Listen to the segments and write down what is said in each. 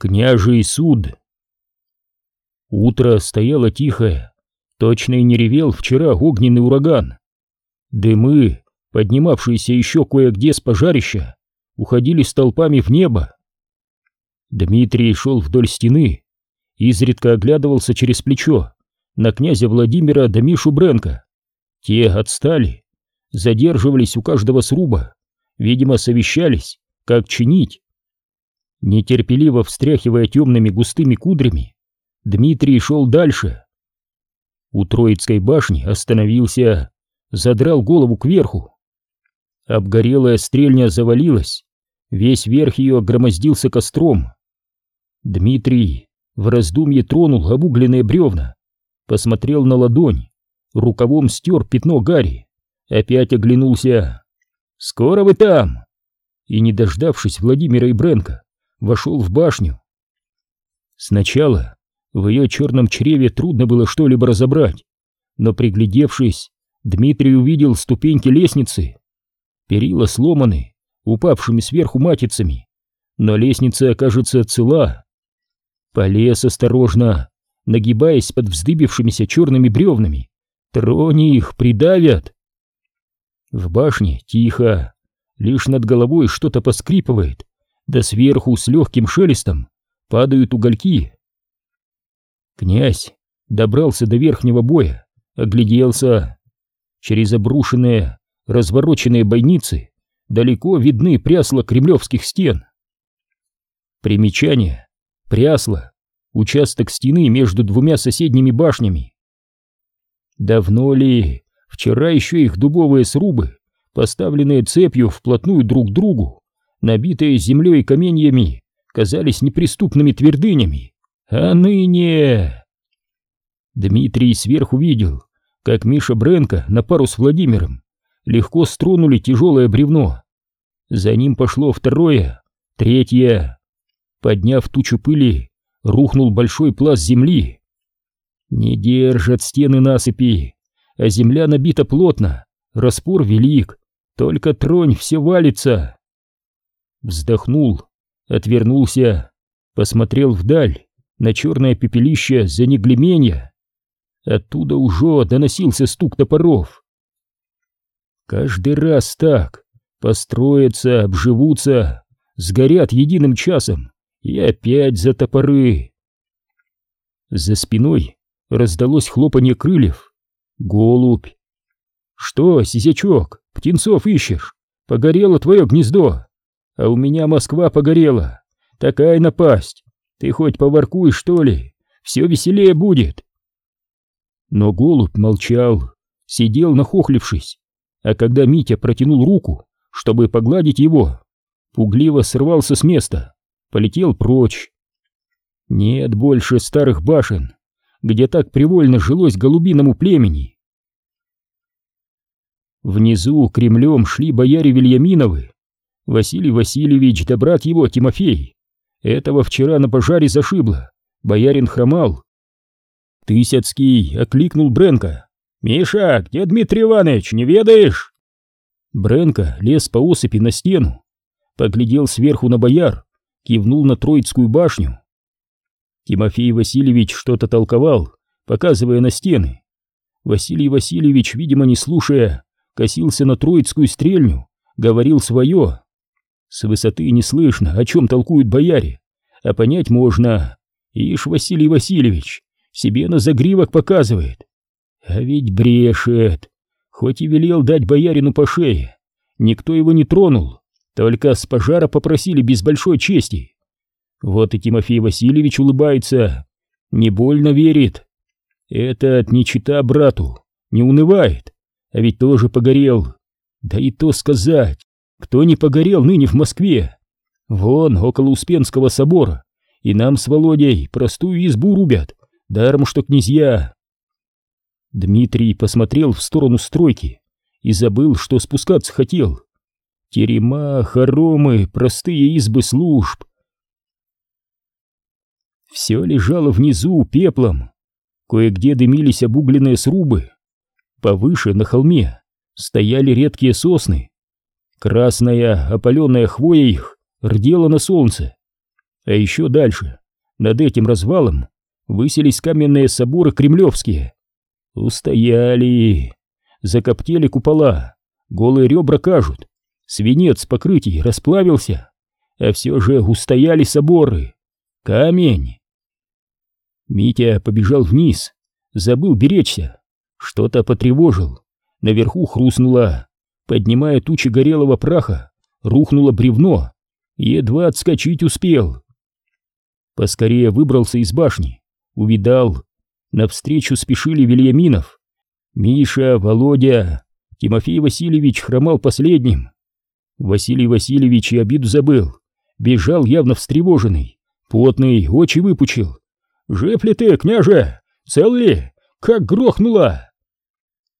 Княжий суд. Утро стояло тихое, точно и не ревел вчера огненный ураган. Дымы, поднимавшиеся еще кое-где с пожарища, уходили столпами в небо. Дмитрий шел вдоль стены, изредка оглядывался через плечо на князя Владимира да Мишу Бренко. Те отстали, задерживались у каждого сруба, видимо, совещались, как чинить. Нетерпеливо встряхивая темными густыми кудрями, Дмитрий шел дальше. У Троицкой башни остановился, задрал голову кверху. Обгорелая стрельня завалилась, весь верх ее громоздился костром. Дмитрий в раздумье тронул обугленные бревна, посмотрел на ладонь, рукавом стер пятно гари, опять оглянулся. «Скоро вы там!» И, не дождавшись Владимира и Бренка, вошел в башню. Сначала в ее черном чреве трудно было что-либо разобрать, но приглядевшись, Дмитрий увидел ступеньки лестницы. Перила сломаны, упавшими сверху матицами, но лестница окажется цела. Полез осторожно, нагибаясь под вздыбившимися черными бревнами. Трони их, придавят. В башне тихо, лишь над головой что-то поскрипывает, да сверху с легким шелестом падают угольки. Князь добрался до верхнего боя, огляделся. Через обрушенные, развороченные бойницы далеко видны прясла кремлевских стен. Примечание. Прясла. Участок стены между двумя соседними башнями. Давно ли, вчера еще их дубовые срубы, поставленные цепью вплотную друг к другу, набитые землей и каменьями, казались неприступными твердынями, а ныне... Дмитрий сверху видел, как Миша Бренко на пару с Владимиром легко стронули тяжелое бревно. За ним пошло второе, третье. Подняв тучу пыли, рухнул большой пласт земли. Не держат стены насыпи, а земля набита плотно, распор велик, только тронь все валится. Вздохнул, отвернулся, посмотрел вдаль на черное пепелище за неглеменья. Оттуда уже доносился стук топоров. Каждый раз так построятся, обживутся, сгорят единым часом и опять за топоры. За спиной раздалось хлопанье крыльев. Голубь. Что, сизячок, птенцов ищешь? Погорело твое гнездо а у меня Москва погорела. Такая напасть. Ты хоть поворкуй, что ли? Все веселее будет. Но голубь молчал, сидел нахохлившись, а когда Митя протянул руку, чтобы погладить его, пугливо сорвался с места, полетел прочь. Нет больше старых башен, где так привольно жилось голубиному племени. Внизу Кремлем шли бояре Вильяминовы, Василий Васильевич да брат его Тимофей. Этого вчера на пожаре зашибло, боярин хромал. Тысяцкий окликнул Бренка. «Миша, где Дмитрий Иванович, не ведаешь?» Бренка лез по осыпи на стену, поглядел сверху на бояр, кивнул на Троицкую башню. Тимофей Васильевич что-то толковал, показывая на стены. Василий Васильевич, видимо, не слушая, косился на Троицкую стрельню, говорил свое. С высоты не слышно, о чем толкуют бояре, а понять можно. Ишь, Василий Васильевич, себе на загривок показывает. А ведь брешет. Хоть и велел дать боярину по шее, никто его не тронул, только с пожара попросили без большой чести. Вот и Тимофей Васильевич улыбается, не больно верит. Этот не чита брату, не унывает, а ведь тоже погорел. Да и то сказать, кто не погорел ныне в Москве? Вон, около Успенского собора, и нам с Володей простую избу рубят, даром что князья. Дмитрий посмотрел в сторону стройки и забыл, что спускаться хотел. Терема, хоромы, простые избы служб. Все лежало внизу пеплом. Кое-где дымились обугленные срубы. Повыше, на холме, стояли редкие сосны, Красная, опаленная хвоя их рдела на солнце. А еще дальше, над этим развалом, высились каменные соборы кремлевские. Устояли, закоптели купола, голые ребра кажут, свинец покрытий расплавился, а все же устояли соборы. Камень. Митя побежал вниз, забыл беречься, что-то потревожил, наверху хрустнуло, поднимая тучи горелого праха, рухнуло бревно, едва отскочить успел. Поскорее выбрался из башни, увидал, навстречу спешили Вильяминов. Миша, Володя, Тимофей Васильевич хромал последним. Василий Васильевич и обиду забыл, бежал явно встревоженный, потный, очи выпучил. «Жив ли ты, княже? Цел ли? Как грохнуло!»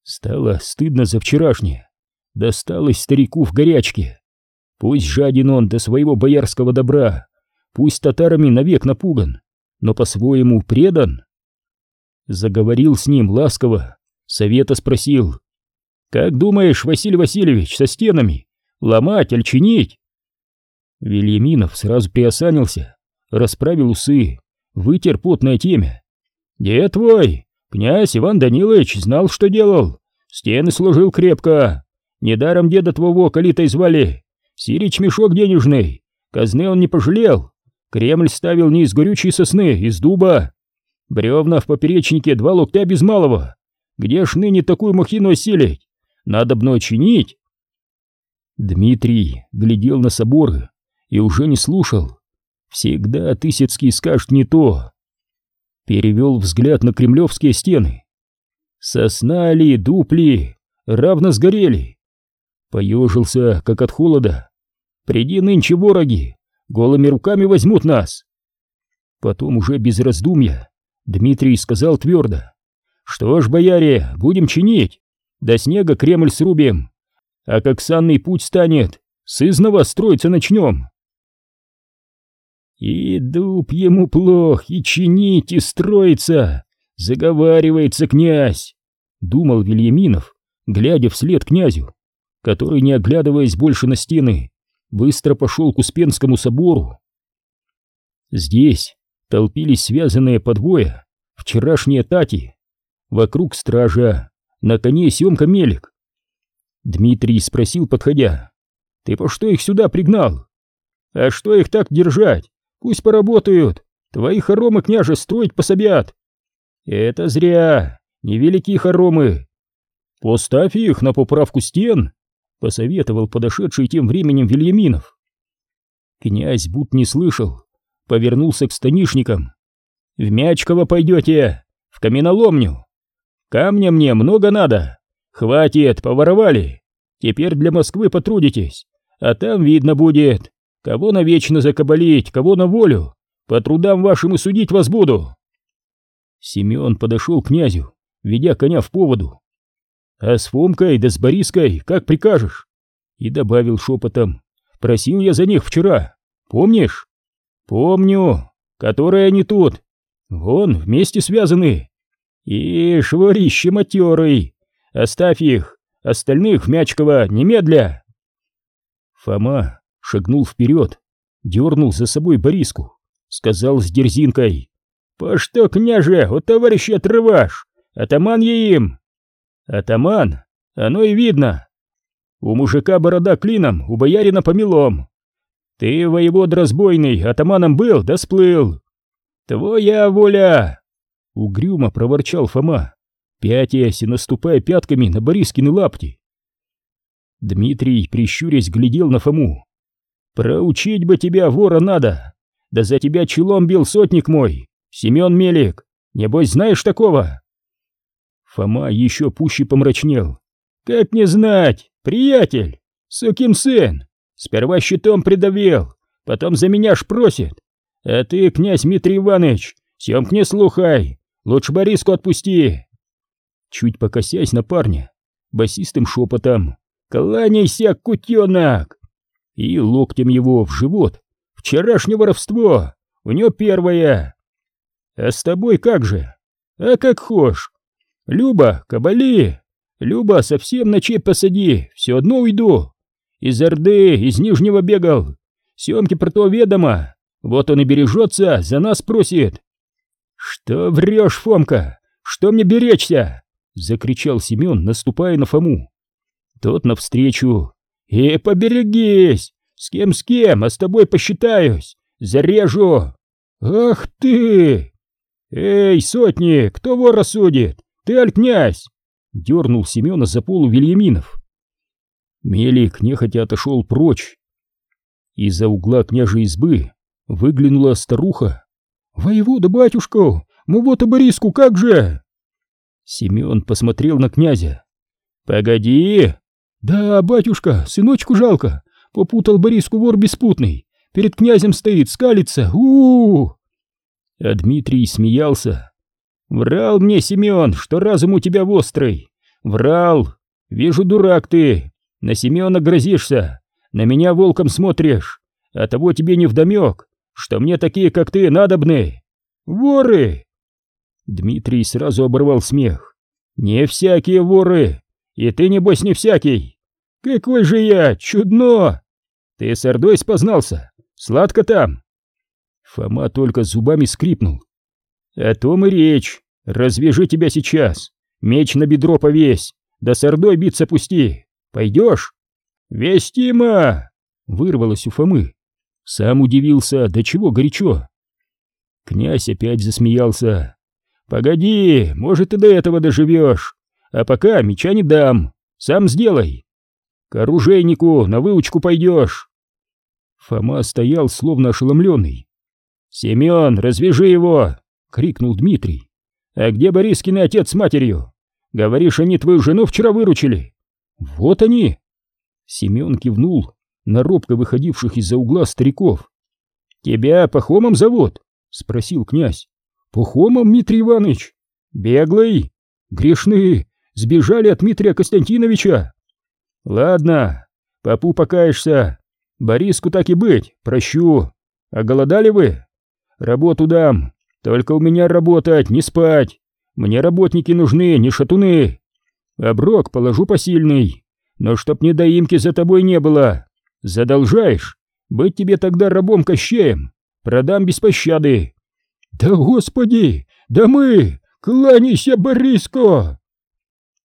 Стало стыдно за вчерашнее. Досталось старику в горячке. Пусть жаден он до своего боярского добра, пусть татарами навек напуган, но по-своему предан. Заговорил с ним ласково, совета спросил. «Как думаешь, Василий Васильевич, со стенами? Ломать, аль чинить?» Вильяминов сразу приосанился, расправил усы, вытер потное темя. «Дед твой, князь Иван Данилович, знал, что делал, стены сложил крепко. Недаром деда твоего калитой звали, Сирич мешок денежный, казны он не пожалел. Кремль ставил не из горючей сосны, из дуба. Бревна в поперечнике два локтя без малого. Где ж ныне такую махину осилить? Надо бно чинить. Дмитрий глядел на соборы и уже не слушал. Всегда Тысяцкий скажет не то. Перевел взгляд на кремлевские стены. Сосна ли, дупли, равно сгорели. Поежился, как от холода. Приди нынче вороги, голыми руками возьмут нас. Потом уже без раздумья Дмитрий сказал твердо. Что ж, бояре, будем чинить. До снега Кремль срубим. А как санный путь станет, сызново строиться начнем. И дуб ему плох, и чинить, и строиться, заговаривается князь, думал Вильяминов, глядя вслед князю который, не оглядываясь больше на стены, быстро пошел к Успенскому собору. Здесь толпились связанные по двое вчерашние тати, вокруг стража, на коне Семка Мелик. Дмитрий спросил, подходя, «Ты по что их сюда пригнал?» «А что их так держать? Пусть поработают, твои хоромы, княже, строить пособят». «Это зря, невелики хоромы. Поставь их на поправку стен, посоветовал подошедший тем временем Вильяминов. Князь будто не слышал, повернулся к станишникам. «В Мячково пойдете, в каменоломню. Камня мне много надо. Хватит, поворовали. Теперь для Москвы потрудитесь, а там видно будет, кого навечно закабалить, кого на волю. По трудам вашим и судить вас буду». Семен подошел к князю, ведя коня в поводу, а с Фомкой да с Бориской, как прикажешь. И добавил шепотом. Просил я за них вчера. Помнишь? Помню. Которые они тут. Вон, вместе связаны. И шворище матерый. Оставь их. Остальных в Мячково немедля. Фома шагнул вперед, дернул за собой Бориску, сказал с дерзинкой. «По что, княже, у товарища отрываш? Атаман я им!» Атаман, оно и видно. У мужика борода клином, у боярина помелом. Ты, воевод разбойный, атаманом был, да сплыл. Твоя воля! Угрюмо проворчал Фома, пятясь и наступая пятками на Борискины лапти. Дмитрий, прищурясь, глядел на Фому. «Проучить бы тебя, вора, надо! Да за тебя челом бил сотник мой, Семен Мелик! Небось, знаешь такого?» Фома еще пуще помрачнел. «Как не знать, приятель! Сукин сын! Сперва щитом придавил, потом за меня ж просит. А ты, князь Дмитрий Иванович, съемк не слухай, лучше Бориску отпусти!» Чуть покосясь на парня, басистым шепотом «Кланяйся, кутенок!» И локтем его в живот. «Вчерашнее воровство! У него первое!» «А с тобой как же? А как хошь! Люба, кабали! Люба, совсем на чеп посади, все одно уйду. Из Орды, из Нижнего бегал. Съемки про то ведомо. Вот он и бережется, за нас просит. Что врешь, Фомка? Что мне беречься? Закричал Семен, наступая на Фому. Тот навстречу. И «Э, поберегись! С кем с кем, а с тобой посчитаюсь! Зарежу! Ах ты! Эй, сотник, кто вора судит? Ты аль князь? Дернул Семена за полу Вильяминов. Мелик нехотя отошел прочь. Из-за угла княжей избы выглянула старуха. «Воевода, батюшка, мы вот и Бориску, как же?» Семен посмотрел на князя. «Погоди!» «Да, батюшка, сыночку жалко, попутал Бориску вор беспутный, перед князем стоит, скалится, у, -у, -у А Дмитрий смеялся. «Врал мне, Семен, что разум у тебя острый! Врал! Вижу, дурак ты! На Семена грозишься, на меня волком смотришь, а того тебе не вдомек, что мне такие, как ты, надобны! Воры!» Дмитрий сразу оборвал смех. «Не всякие воры! И ты, небось, не всякий! Какой же я, чудно! Ты с Ордой спознался? Сладко там!» Фома только зубами скрипнул. «О том и речь! Развяжи тебя сейчас! Меч на бедро повесь! Да с Ордой биться пусти! Пойдешь?» «Вестима!» — вырвалось у Фомы. Сам удивился, до чего горячо. Князь опять засмеялся. «Погоди, может, и до этого доживешь. А пока меча не дам. Сам сделай. К оружейнику на выучку пойдешь». Фома стоял, словно ошеломленный. «Семен, развяжи его!» — крикнул Дмитрий. «А где Борискин отец с матерью? Говоришь, они твою жену вчера выручили?» «Вот они!» Семен кивнул на робко выходивших из-за угла стариков. «Тебя Пахомом зовут?» — спросил князь. «Пахомом, Дмитрий Иванович? Беглый? Грешны, сбежали от Дмитрия Константиновича?» «Ладно, попу покаешься. Бориску так и быть, прощу. А голодали вы? Работу дам, только у меня работать, не спать. Мне работники нужны, не шатуны. Оброк положу посильный, но чтоб недоимки за тобой не было. Задолжаешь, быть тебе тогда рабом Кощеем, продам без пощады. Да господи, да мы, кланяйся, Бориско!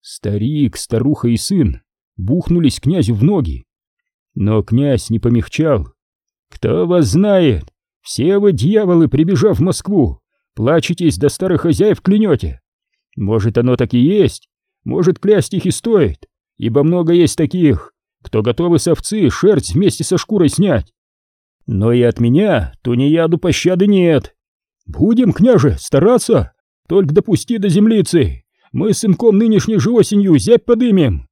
Старик, старуха и сын бухнулись князю в ноги. Но князь не помягчал. Кто вас знает, все вы, дьяволы, прибежав в Москву, плачетесь до старых хозяев клянете. Может, оно так и есть, может, клясть их и стоит, ибо много есть таких, кто готовы с овцы шерсть вместе со шкурой снять. Но и от меня тунеяду пощады нет. Будем, княже, стараться, только допусти до землицы. Мы с сынком нынешней же осенью зябь подымем.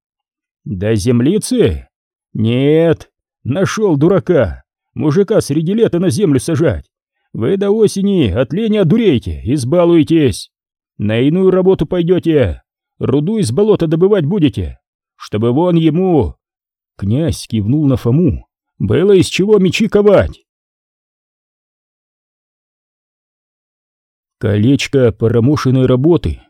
До землицы? Нет, нашел дурака, мужика среди лета на землю сажать. Вы до осени от лени одуреете, избалуетесь. На иную работу пойдете, руду из болота добывать будете чтобы вон ему...» Князь кивнул на Фому. «Было из чего мечи ковать!» Колечко поромошенной работы.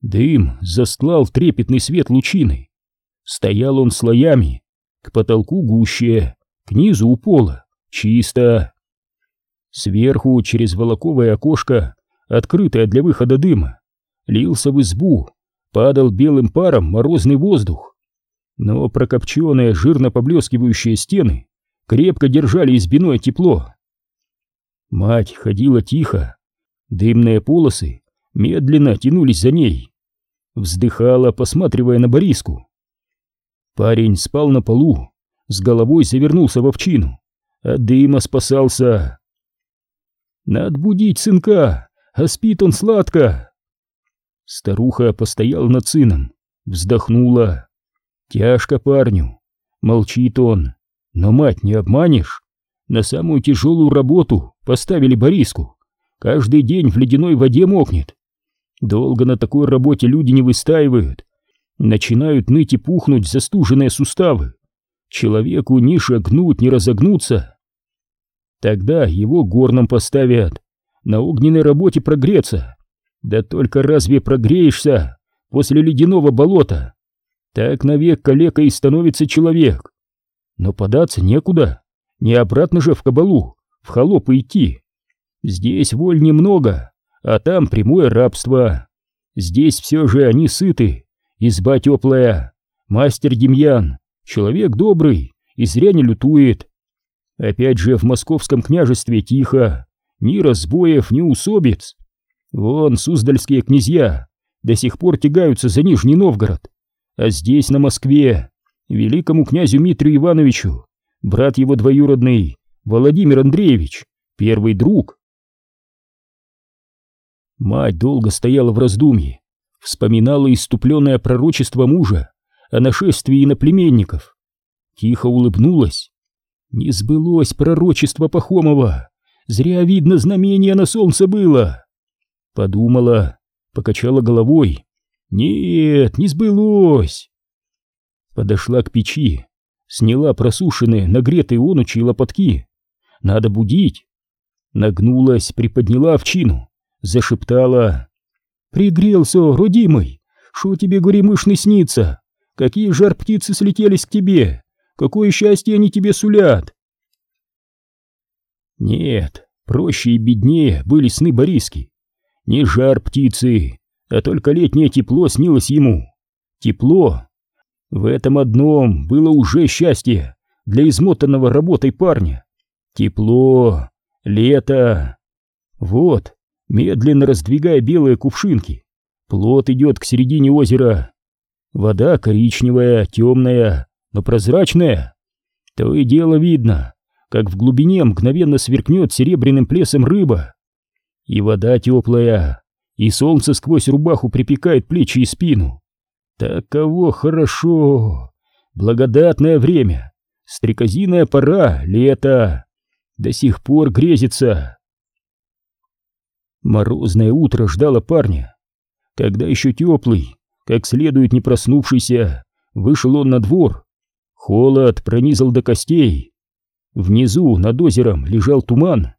Дым застлал трепетный свет лучины. Стоял он слоями, к потолку гуще, к низу у пола, чисто. Сверху, через волоковое окошко, открытое для выхода дыма, лился в избу падал белым паром морозный воздух. Но прокопченные, жирно поблескивающие стены крепко держали избиное тепло. Мать ходила тихо, дымные полосы медленно тянулись за ней. Вздыхала, посматривая на Бориску. Парень спал на полу, с головой завернулся в овчину, от дыма спасался. «Надо будить сынка, а спит он сладко!» Старуха постояла над сыном, вздохнула. Тяжко парню. Молчит он. Но мать не обманешь. На самую тяжелую работу поставили Бориску. Каждый день в ледяной воде мокнет. Долго на такой работе люди не выстаивают. Начинают ныть и пухнуть застуженные суставы. Человеку ни шагнуть, ни разогнуться. Тогда его горном поставят. На огненной работе прогреться. Да только разве прогреешься после ледяного болота? Так навек калека и становится человек. Но податься некуда, Не обратно же в кабалу, в холопы идти. Здесь воль немного, а там прямое рабство. Здесь все же они сыты, изба теплая, мастер Демьян, человек добрый и зря не лютует. Опять же в московском княжестве тихо, ни разбоев, ни усобиц. Вон суздальские князья до сих пор тягаются за Нижний Новгород, а здесь, на Москве, великому князю Митрию Ивановичу, брат его двоюродный, Владимир Андреевич, первый друг. Мать долго стояла в раздумье, вспоминала иступленное пророчество мужа о нашествии иноплеменников. Тихо улыбнулась. Не сбылось пророчество Пахомова. Зря видно знамение на солнце было. Подумала, покачала головой. Нет, не сбылось. Подошла к печи, сняла просушенные, нагретые онучи лопатки. Надо будить. Нагнулась, приподняла овчину, зашептала. «Пригрелся, родимый! Шо тебе, горемышный, снится? Какие жар птицы слетелись к тебе? Какое счастье они тебе сулят!» Нет, проще и беднее были сны Бориски. Не жар птицы, а только летнее тепло снилось ему. Тепло. В этом одном было уже счастье для измотанного работой парня. Тепло, лето. Вот, медленно раздвигая белые кувшинки, плот идет к середине озера. Вода коричневая, темная, но прозрачная. То и дело видно, как в глубине мгновенно сверкнет серебряным плесом рыба. И вода теплая, и солнце сквозь рубаху припекает плечи и спину. Таково хорошо! Благодатное время, стрекозиная пора, лето. До сих пор грезится. Морозное утро ждало парня. Когда еще теплый, как следует не проснувшийся, вышел он на двор. Холод пронизал до костей, Внизу, над озером, лежал туман.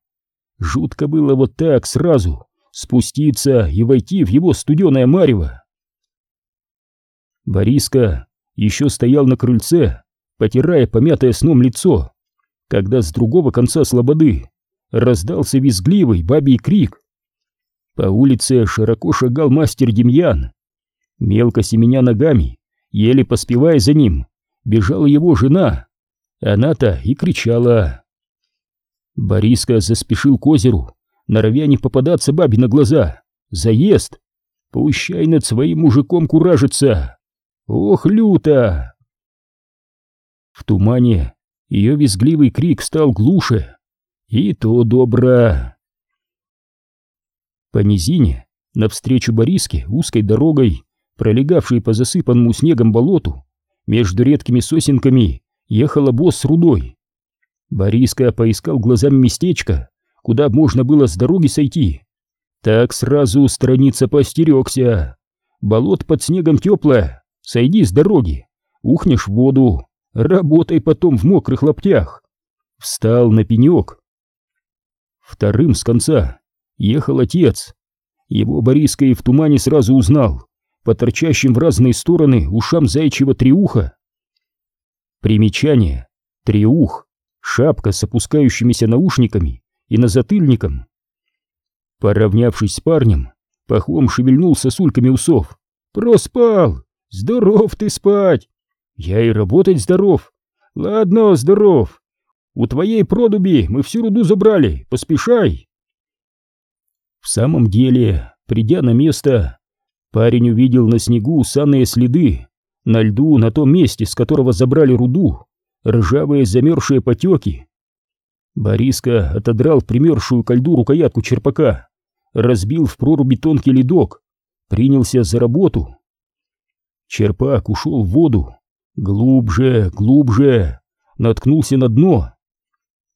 Жутко было вот так сразу спуститься и войти в его студеное марево. Бориска еще стоял на крыльце, потирая помятое сном лицо, когда с другого конца слободы раздался визгливый бабий крик. По улице широко шагал мастер Демьян. Мелко семеня ногами, еле поспевая за ним, бежала его жена. Она-то и кричала. Бориска заспешил к озеру, норовя не попадаться бабе на глаза. Заезд! Пущай над своим мужиком куражится! Ох, люто! В тумане ее визгливый крик стал глуше. И то добро. По низине, навстречу Бориске, узкой дорогой, пролегавшей по засыпанному снегом болоту, между редкими сосенками ехал обоз с рудой. Бориска поискал глазами местечко, куда можно было с дороги сойти. Так сразу страница постерегся. Болот под снегом теплое, сойди с дороги, ухнешь в воду, работай потом в мокрых лаптях. Встал на пенек. Вторым с конца ехал отец. Его Бориска и в тумане сразу узнал, по торчащим в разные стороны ушам зайчьего триуха. Примечание. Триух. Шапка с опускающимися наушниками и назатыльником. Поравнявшись с парнем, Пахом шевельнул сосульками усов. «Проспал! Здоров ты спать! Я и работать здоров! Ладно, здоров! У твоей продуби мы всю руду забрали, поспешай!» В самом деле, придя на место, парень увидел на снегу санные следы на льду, на том месте, с которого забрали руду, ржавые замерзшие потеки. Бориска отодрал примерзшую ко льду рукоятку черпака, разбил в проруби тонкий ледок, принялся за работу. Черпак ушел в воду, глубже, глубже, наткнулся на дно.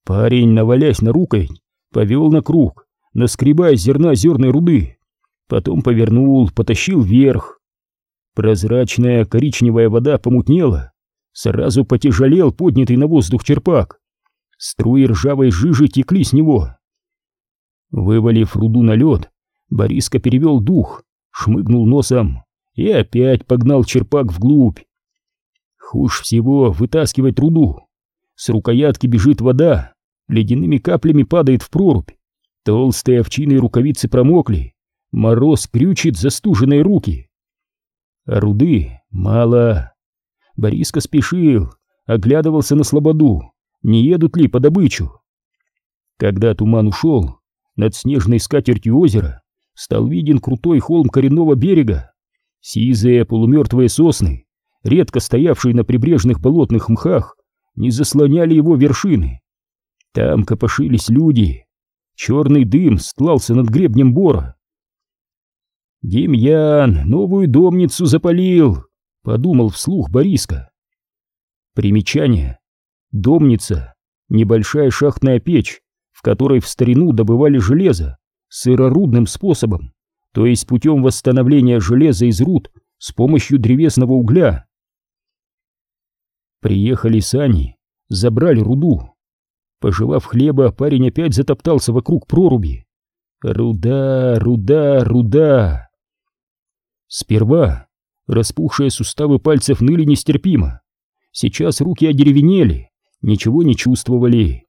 Парень, навалясь на рукой, повел на круг, наскребая зерна зерной руды, потом повернул, потащил вверх. Прозрачная коричневая вода помутнела, сразу потяжелел поднятый на воздух черпак. Струи ржавой жижи текли с него. Вывалив руду на лед, Бориска перевел дух, шмыгнул носом и опять погнал черпак вглубь. Хуже всего вытаскивать руду. С рукоятки бежит вода, ледяными каплями падает в прорубь. Толстые овчиные рукавицы промокли, мороз крючит застуженные руки. Руды мало. Бориска спешил, оглядывался на слободу, не едут ли по добычу. Когда туман ушел, над снежной скатертью озера стал виден крутой холм коренного берега. Сизые полумертвые сосны, редко стоявшие на прибрежных болотных мхах, не заслоняли его вершины. Там копошились люди. Черный дым стлался над гребнем бора. «Демьян новую домницу запалил», — подумал вслух Бориска. Примечание. Домница — небольшая шахтная печь, в которой в старину добывали железо сырорудным способом, то есть путем восстановления железа из руд с помощью древесного угля. Приехали сани, забрали руду. Пожевав хлеба, парень опять затоптался вокруг проруби. Руда, руда, руда. Сперва распухшие суставы пальцев ныли нестерпимо. Сейчас руки одеревенели, ничего не чувствовали.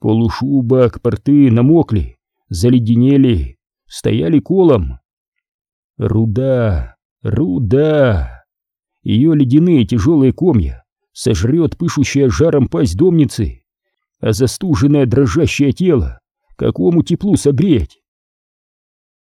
Полушубок, порты намокли, заледенели, стояли колом. Руда, руда. Ее ледяные тяжелые комья сожрет пышущая жаром пасть домницы, а застуженное дрожащее тело какому теплу согреть?